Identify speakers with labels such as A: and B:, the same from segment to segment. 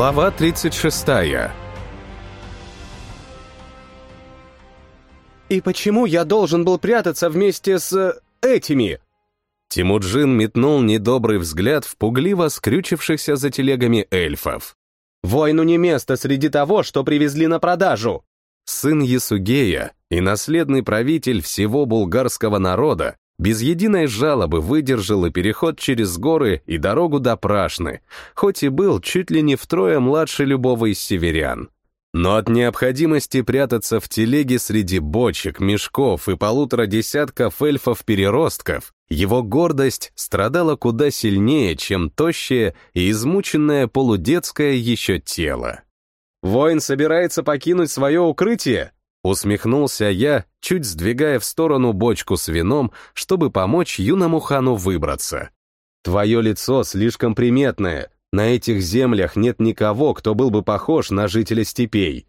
A: Глава 36
B: «И почему я должен был прятаться вместе с... этими?»
A: Тимуджин метнул недобрый взгляд в пугливо скрючившихся за телегами эльфов.
B: «Войну не место среди того, что привезли на продажу!»
A: Сын Ясугея и наследный правитель всего булгарского народа без единой жалобы выдержал и переход через горы и дорогу до Прашны, хоть и был чуть ли не втрое младше любого из северян. Но от необходимости прятаться в телеге среди бочек, мешков и полутора десятков эльфов-переростков его гордость страдала куда сильнее, чем тощее и измученное полудетское еще тело.
B: «Воин собирается покинуть свое укрытие?»
A: Усмехнулся я, чуть сдвигая в сторону бочку с вином, чтобы помочь юному хану выбраться.
B: «Твое лицо слишком приметное. На этих землях нет никого, кто был бы похож на жителя степей.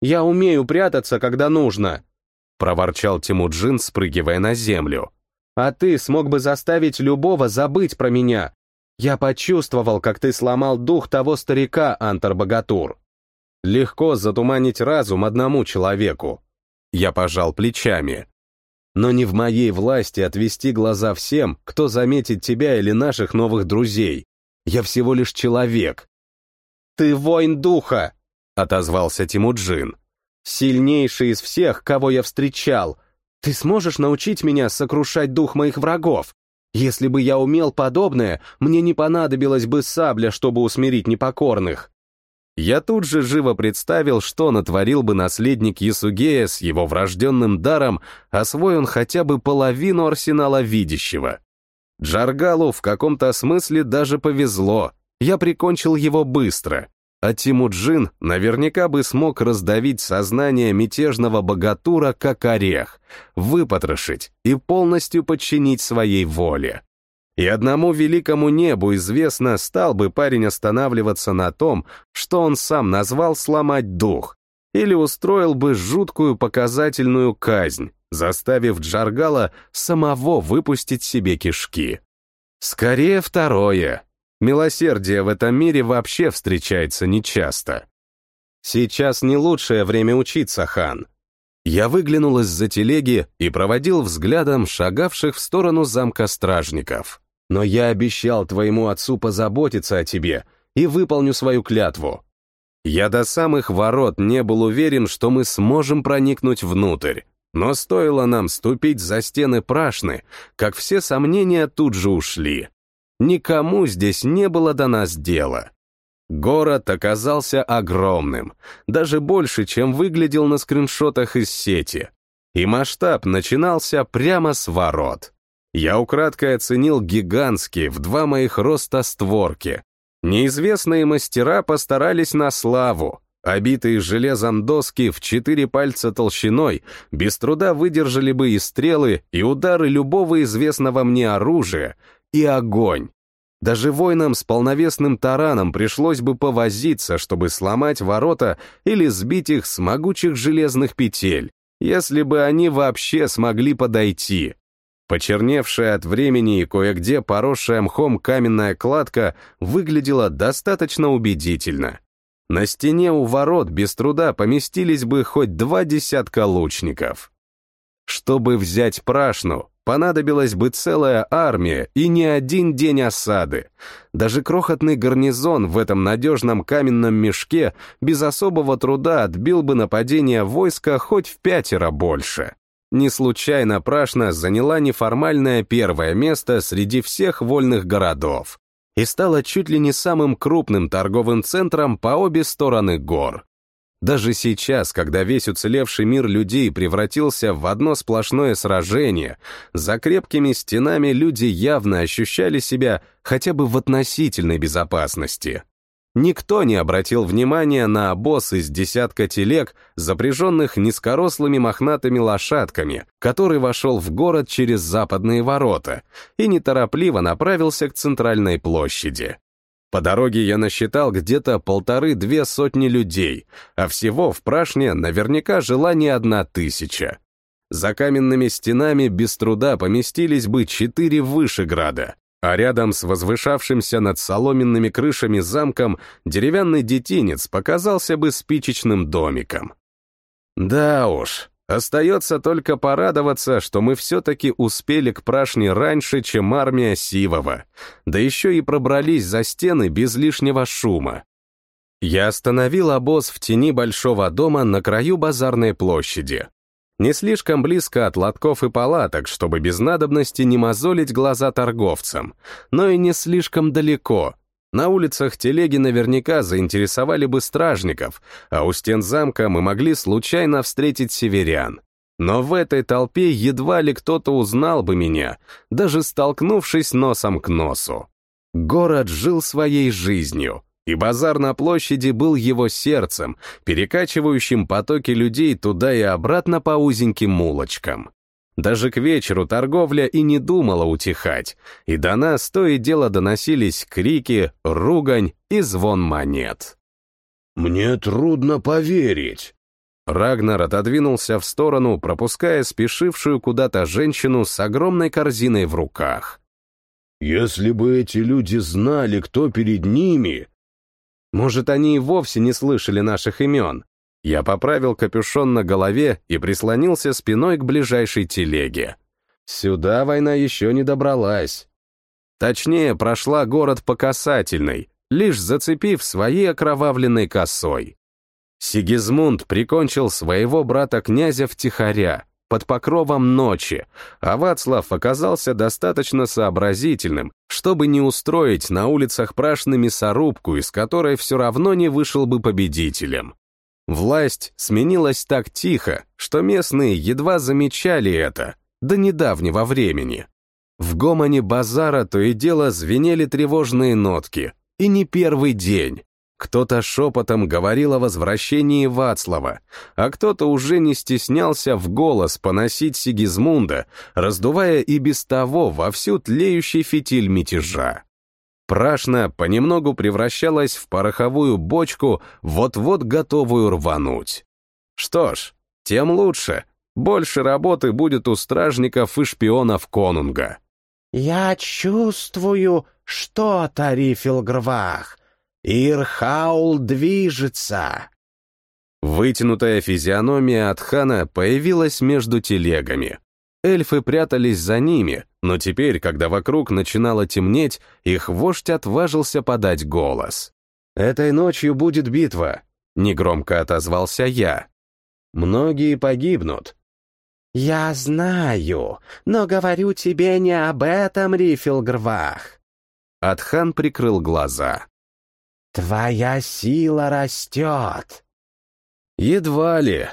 B: Я умею прятаться, когда нужно», — проворчал Тимуджин, спрыгивая на землю. «А ты смог бы заставить любого забыть про меня. Я почувствовал, как ты сломал дух того старика, Антар-Богатур». Легко затуманить разум одному человеку. Я пожал плечами. Но не в моей власти отвести глаза всем, кто заметит тебя или наших новых друзей. Я всего лишь человек. «Ты воин духа!» — отозвался Тимуджин. «Сильнейший из всех, кого я встречал. Ты сможешь научить меня сокрушать дух моих врагов? Если бы я умел подобное, мне не понадобилась бы сабля, чтобы усмирить непокорных».
A: Я тут же живо представил, что натворил бы наследник Ясугея с его врожденным даром, освой он хотя бы половину арсенала видящего. Джаргалу в каком-то смысле даже повезло, я прикончил его быстро, а Тимуджин наверняка бы смог раздавить сознание мятежного богатура как орех, выпотрошить и полностью подчинить своей воле. И одному великому небу известно, стал бы парень останавливаться на том, что он сам назвал сломать дух, или устроил бы жуткую показательную казнь, заставив Джаргала самого выпустить себе кишки. Скорее второе. Милосердие в этом мире вообще встречается нечасто. Сейчас не лучшее время учиться, хан. Я выглянул из-за телеги и проводил взглядом шагавших в сторону замка стражников. Но я обещал твоему отцу позаботиться о тебе и выполню свою клятву. Я до самых ворот не был уверен, что мы сможем проникнуть внутрь, но стоило нам ступить за стены прашны, как все сомнения тут же ушли. Никому здесь не было до нас дела. Город оказался огромным, даже больше, чем выглядел на скриншотах из сети. И масштаб начинался прямо с ворот. Я украдкой оценил гигантские в два моих роста створки. Неизвестные мастера постарались на славу. Обитые железом доски в четыре пальца толщиной без труда выдержали бы и стрелы, и удары любого известного мне оружия, и огонь. Даже воинам с полновесным тараном пришлось бы повозиться, чтобы сломать ворота или сбить их с могучих железных петель, если бы они вообще смогли подойти. Почерневшая от времени и кое-где поросшая мхом каменная кладка выглядела достаточно убедительно. На стене у ворот без труда поместились бы хоть два десятка лучников. Чтобы взять Прашну, понадобилась бы целая армия и не один день осады. Даже крохотный гарнизон в этом надежном каменном мешке без особого труда отбил бы нападение войска хоть в пятеро больше. Не случайно Прашна заняла неформальное первое место среди всех вольных городов и стала чуть ли не самым крупным торговым центром по обе стороны гор. Даже сейчас, когда весь уцелевший мир людей превратился в одно сплошное сражение, за крепкими стенами люди явно ощущали себя хотя бы в относительной безопасности. Никто не обратил внимания на обоз из десятка телег, запряженных низкорослыми мохнатыми лошадками, который вошел в город через западные ворота и неторопливо направился к центральной площади. По дороге я насчитал где-то полторы-две сотни людей, а всего в Прашне наверняка жила не одна тысяча. За каменными стенами без труда поместились бы четыре Вышеграда, а рядом с возвышавшимся над соломенными крышами замком деревянный детинец показался бы спичечным домиком. Да уж, остается только порадоваться, что мы все-таки успели к прашне раньше, чем армия Сивова, да еще и пробрались за стены без лишнего шума. Я остановил обоз в тени большого дома на краю базарной площади. Не слишком близко от лотков и палаток, чтобы без надобности не мозолить глаза торговцам, но и не слишком далеко. На улицах телеги наверняка заинтересовали бы стражников, а у стен замка мы могли случайно встретить северян. Но в этой толпе едва ли кто-то узнал бы меня, даже столкнувшись носом к носу. Город жил своей жизнью, и базар на площади был его сердцем, перекачивающим потоки людей туда и обратно по узеньким улочкам. Даже к вечеру торговля и не думала утихать, и до нас то и дело доносились крики, ругань и звон монет.
B: «Мне трудно поверить».
A: Рагнар отодвинулся в сторону, пропуская спешившую куда-то женщину с огромной корзиной в руках.
B: «Если бы эти люди знали, кто перед ними,
A: может, они и вовсе не слышали наших имен. Я поправил капюшон на голове и прислонился спиной к ближайшей телеге. Сюда война еще не добралась. Точнее, прошла город по касательной, лишь зацепив своей окровавленной косой. Сигизмунд прикончил своего брата-князя втихаря, под покровом ночи, а Вацлав оказался достаточно сообразительным, чтобы не устроить на улицах Прашны мясорубку, из которой все равно не вышел бы победителем. Власть сменилась так тихо, что местные едва замечали это, до недавнего времени. В гомоне базара то и дело звенели тревожные нотки, и не первый день. Кто-то шепотом говорил о возвращении Вацлава, а кто-то уже не стеснялся в голос поносить Сигизмунда, раздувая и без того вовсю тлеющий фитиль мятежа. Прашна понемногу превращалась в пороховую бочку, вот-вот готовую рвануть. Что ж, тем лучше. Больше работы будет у стражников и шпионов Конунга.
C: «Я чувствую что-то, Рифилгрвах», Ирхаул движется!»
A: Вытянутая физиономия от хана появилась между телегами. Эльфы прятались за ними, но теперь, когда вокруг начинало темнеть, их вождь отважился подать голос. «Этой ночью будет битва», — негромко отозвался я. «Многие погибнут».
C: «Я знаю, но говорю тебе не об этом, Рифилгрвах».
A: Атхан прикрыл глаза.
C: «Твоя сила растет!»
A: Едва ли.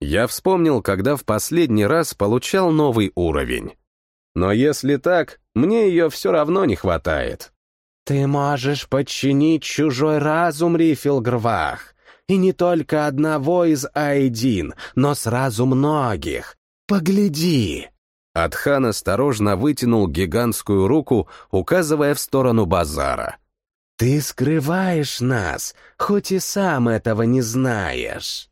A: Я вспомнил, когда в последний раз получал новый уровень. Но если так, мне ее все равно не хватает.
C: «Ты можешь подчинить чужой разум, Рифилгрвах, и не только одного из Айдин, но сразу многих. Погляди!»
A: Атхан осторожно вытянул гигантскую руку, указывая в сторону базара.
C: Ты скрываешь нас, хоть и сам этого не знаешь.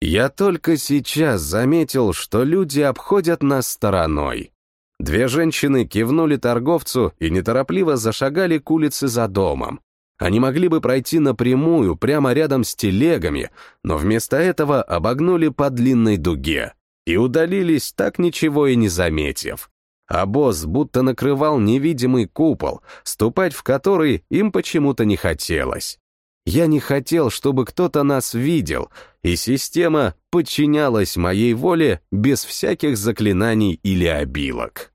A: Я только сейчас заметил, что люди обходят нас стороной. Две женщины кивнули торговцу и неторопливо зашагали к улице за домом. Они могли бы пройти напрямую, прямо рядом с телегами, но вместо этого обогнули по длинной дуге и удалились, так ничего и не заметив а босс будто накрывал невидимый купол, ступать в который им почему-то не хотелось. Я не хотел, чтобы кто-то нас видел, и система подчинялась моей воле без всяких заклинаний или обилок.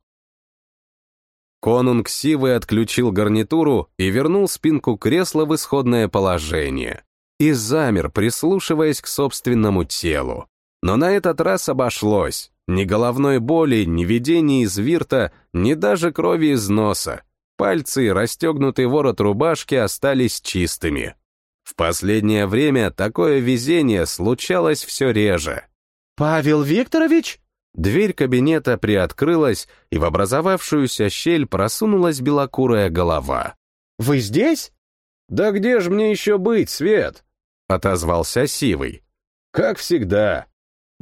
A: Конунг Сивы отключил гарнитуру и вернул спинку кресла в исходное положение. И замер, прислушиваясь к собственному телу. Но на этот раз обошлось. Ни головной боли, ни видений из вирта, ни даже крови из носа. Пальцы и расстегнутый ворот рубашки остались чистыми. В последнее время такое везение случалось все реже.
C: «Павел Викторович?»
A: Дверь кабинета приоткрылась, и в образовавшуюся щель просунулась белокурая голова.
C: «Вы здесь?»
A: «Да где же мне еще быть, Свет?» — отозвался Сивый. «Как всегда».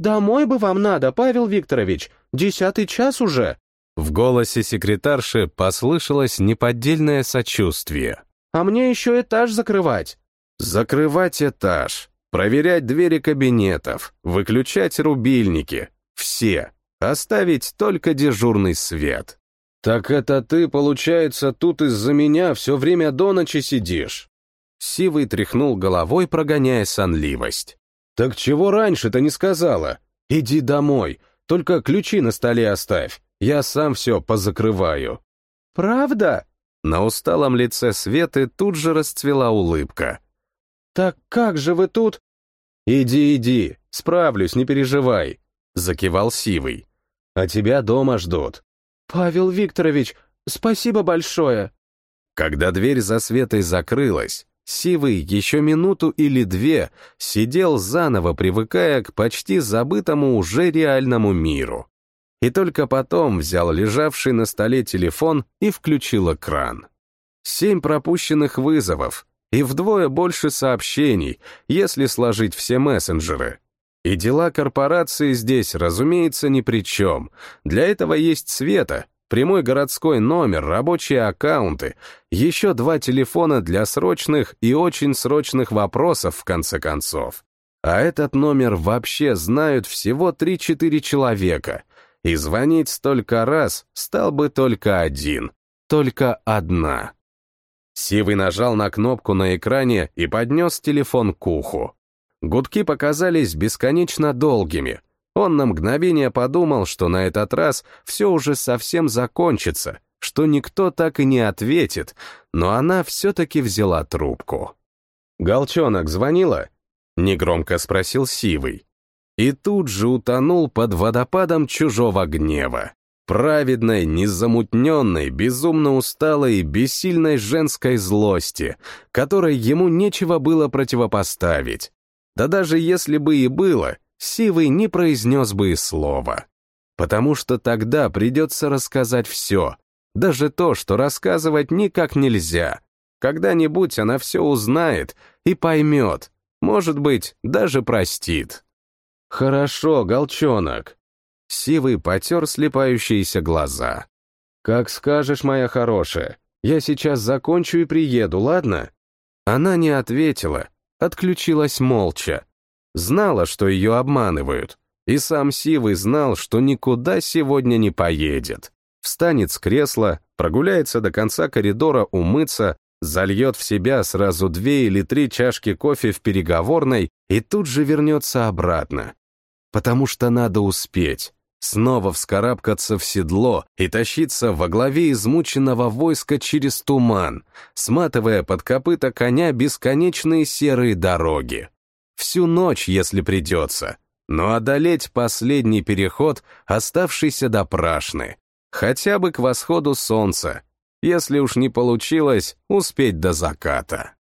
C: «Домой бы вам надо, Павел Викторович, десятый час уже».
A: В голосе секретарши послышалось неподдельное сочувствие.
B: «А мне еще этаж закрывать».
A: «Закрывать этаж, проверять двери кабинетов, выключать рубильники. Все. Оставить только дежурный свет».
B: «Так это ты, получается, тут из-за меня все время до ночи сидишь?»
A: Сивый тряхнул головой, прогоняя сонливость.
B: «Так чего раньше-то не сказала? Иди домой, только ключи на столе оставь. Я сам все позакрываю». «Правда?»
A: На усталом лице Светы тут же расцвела улыбка.
B: «Так как же вы тут?» «Иди, иди, справлюсь, не переживай», — закивал Сивый. «А тебя дома ждут». «Павел Викторович, спасибо большое».
A: Когда дверь за Светой закрылась, Сивый еще минуту или две сидел заново, привыкая к почти забытому уже реальному миру и только потом взял лежавший на столе телефон и включил экран. Семь пропущенных вызовов и вдвое больше сообщений, если сложить все мессенджеры. И дела корпорации здесь, разумеется, ни при чем. Для этого есть Света, прямой городской номер, рабочие аккаунты, еще два телефона для срочных и очень срочных вопросов, в конце концов. А этот номер вообще знают всего 3-4 человека, и звонить столько раз стал бы только один, только одна. Сивый нажал на кнопку на экране и поднес телефон к уху. Гудки показались бесконечно долгими. Он на мгновение подумал, что на этот раз все уже совсем закончится, что никто так и не ответит, но она все-таки взяла трубку. «Голчонок звонила?» — негромко спросил Сивый и тут же утонул под водопадом чужого гнева. Праведной, незамутненной, безумно усталой и бессильной женской злости, которой ему нечего было противопоставить. Да даже если бы и было, Сивый не произнес бы и слова. Потому что тогда придется рассказать все, даже то, что рассказывать никак нельзя. Когда-нибудь она все узнает и поймет, может быть, даже простит.
B: «Хорошо, голчонок».
A: Сивый потер слепающиеся глаза.
B: «Как скажешь, моя хорошая. Я сейчас закончу и приеду, ладно?»
A: Она не ответила, отключилась молча. Знала, что ее обманывают. И сам Сивый знал, что никуда сегодня не поедет. Встанет с кресла, прогуляется до конца коридора умыться, зальет в себя сразу две или три чашки кофе в переговорной и тут же вернется обратно потому что надо успеть, снова вскарабкаться в седло и тащиться во главе измученного войска через туман, сматывая под копыта коня бесконечные серые дороги. Всю ночь, если придется, но одолеть последний переход, оставшийся до Прашны, хотя бы к восходу солнца, если уж не получилось, успеть до заката.